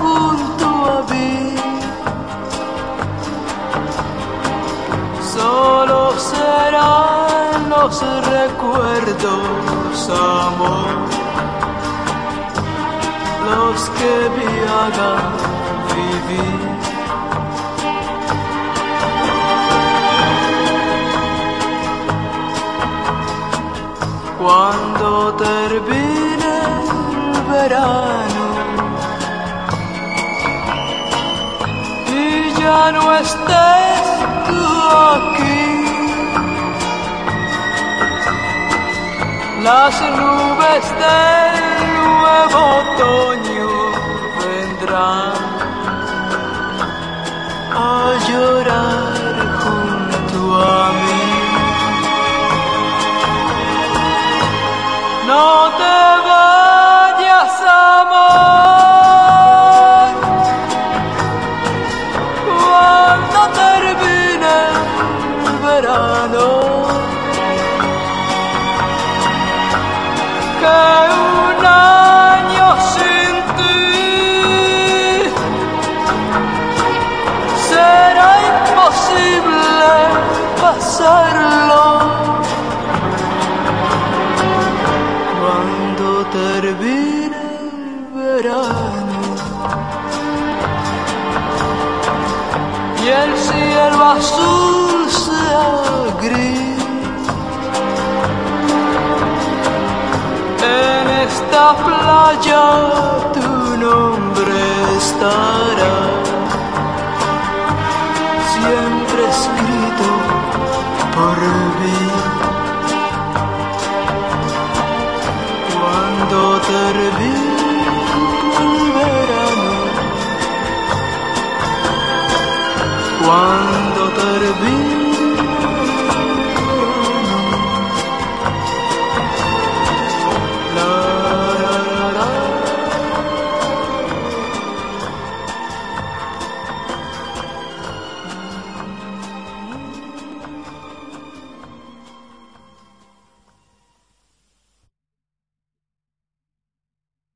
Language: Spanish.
junto a mí. Solo serán los recuerdos, amor, los que me hagan vivir. Cuando termine verano y ya no estés tú aquí, las nubes del nuevo otoño vendrán a llorar junto a mí. No te y el cielo azul sea gris. Esta playa tu nombre estará siempre escrito por mí. cuando termine el verano, cuando termine